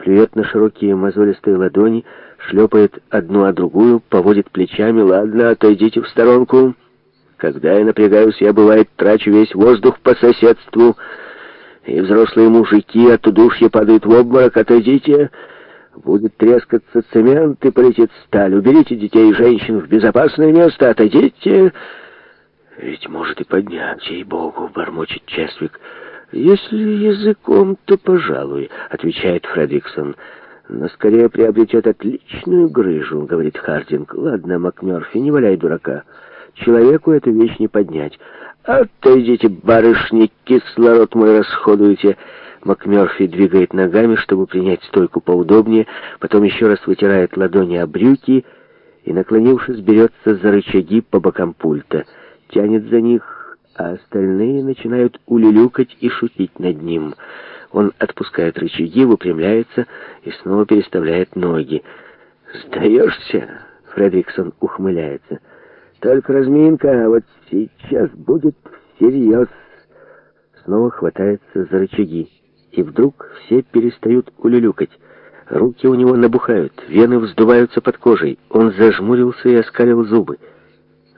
плюет на широкие мозолистые ладони, шлепает одну о другую, поводит плечами. «Ладно, отойдите в сторонку. Когда я напрягаюсь, я, бывает, трачу весь воздух по соседству, и взрослые мужики от удушья падают в обморок. Отойдите!» Будет трескаться цемент и полетит сталь. Уберите детей и женщин в безопасное место, отойдите. Ведь может и поднять, ей-богу, бормочет Чесвик. «Если языком, то, пожалуй», — отвечает Фредериксон. «Но скорее приобретет отличную грыжу», — говорит Хардинг. «Ладно, МакМёрфи, не валяй дурака. Человеку эту вещь не поднять». «Отойдите, барышни, кислород мой расходуете!» МакМёрфи двигает ногами, чтобы принять стойку поудобнее, потом еще раз вытирает ладони о брюки и, наклонившись, берется за рычаги по бокам пульта. Тянет за них а остальные начинают улюлюкать и шутить над ним. Он отпускает рычаги, выпрямляется и снова переставляет ноги. «Сдаешься?» — Фредриксон ухмыляется. «Только разминка, а вот сейчас будет всерьез!» Снова хватается за рычаги, и вдруг все перестают улюлюкать. Руки у него набухают, вены вздуваются под кожей. Он зажмурился и оскалил зубы.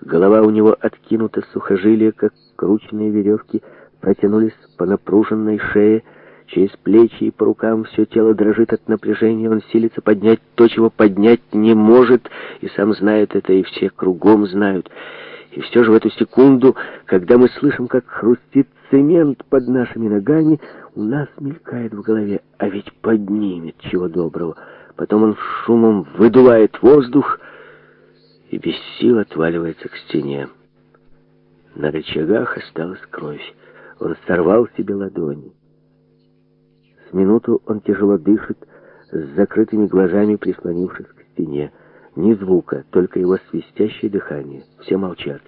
Голова у него откинута, сухожилия, как крученные веревки, протянулись по напруженной шее, через плечи и по рукам все тело дрожит от напряжения, он силится поднять то, чего поднять не может, и сам знает это, и все кругом знают. И все же в эту секунду, когда мы слышим, как хрустит цемент под нашими ногами, у нас мелькает в голове, а ведь поднимет чего доброго. Потом он шумом выдувает воздух, и без сил отваливается к стене. На рычагах осталась кровь. Он сорвал себе ладони. С минуту он тяжело дышит, с закрытыми глазами прислонившись к стене. Ни звука, только его свистящее дыхание. Все молчат.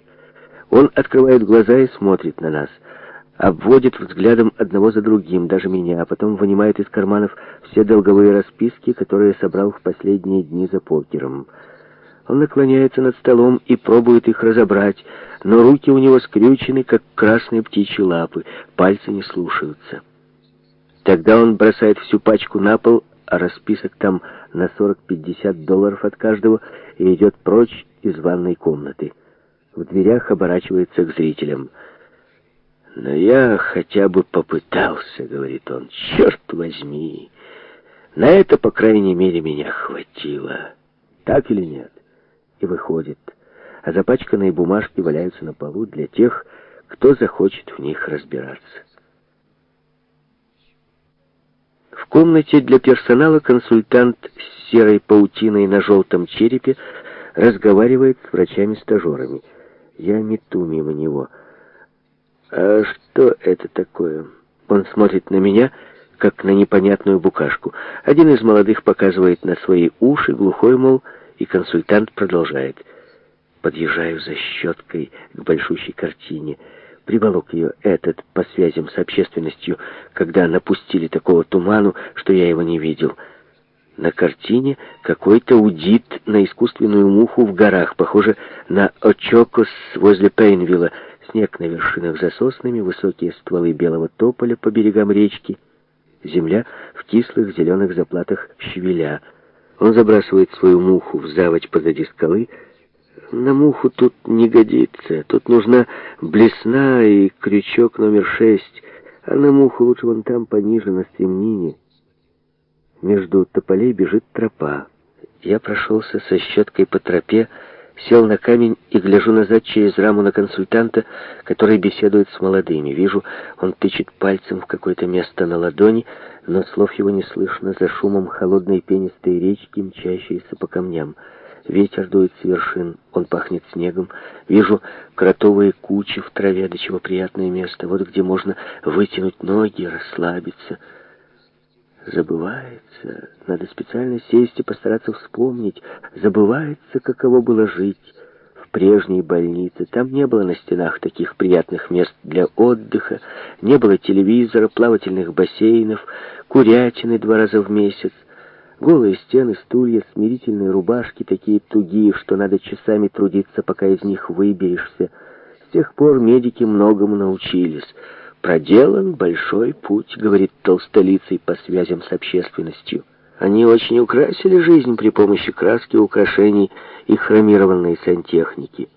Он открывает глаза и смотрит на нас. Обводит взглядом одного за другим, даже меня, а потом вынимает из карманов все долговые расписки, которые собрал в последние дни за покером. Он наклоняется над столом и пробует их разобрать, но руки у него скрючены, как красные птичьи лапы, пальцы не слушаются. Тогда он бросает всю пачку на пол, а расписок там на 40-50 долларов от каждого, и идет прочь из ванной комнаты. В дверях оборачивается к зрителям. «Но я хотя бы попытался», — говорит он, — «черт возьми! На это, по крайней мере, меня хватило. Так или нет?» и выходит, а запачканные бумажки валяются на полу для тех, кто захочет в них разбираться. В комнате для персонала консультант с серой паутиной на желтом черепе разговаривает с врачами-стажерами. Я мету мимо него. «А что это такое?» Он смотрит на меня, как на непонятную букашку. Один из молодых показывает на свои уши, глухой, мол, «Связь» и консультант продолжает. Подъезжаю за щеткой к большущей картине. Приволок ее этот по связям с общественностью, когда напустили такого туману, что я его не видел. На картине какой-то удит на искусственную муху в горах, похоже на Очокос возле Пейнвилла. Снег на вершинах за соснами, высокие стволы белого тополя по берегам речки. Земля в кислых зеленых заплатах щавеля — он забрасывает свою муху в заводь позади скалы. На муху тут не годится. Тут нужна блесна и крючок номер шесть. А на муху лучше вон там, пониже, на стремнине. Между тополей бежит тропа. Я прошелся со щеткой по тропе, сел на камень и гляжу назад через раму на консультанта, который беседует с молодыми. Вижу, он тычет пальцем в какое-то место на ладони, но слов его не слышно за шумом холодной пенистой речки, мчащейся по камням. Ветер дует с вершин, он пахнет снегом. Вижу кротовые кучи в траве, до чего приятное место, вот где можно вытянуть ноги, расслабиться. Забывается, надо специально сесть и постараться вспомнить. Забывается, каково было жить прежней больнице. Там не было на стенах таких приятных мест для отдыха, не было телевизора, плавательных бассейнов, курятины два раза в месяц. Голые стены, стулья, смирительные рубашки, такие тугие, что надо часами трудиться, пока из них выберешься. С тех пор медики многому научились. Проделан большой путь, говорит толстолицей по связям с общественностью. Они очень украсили жизнь при помощи краски, украшений и хромированной сантехники.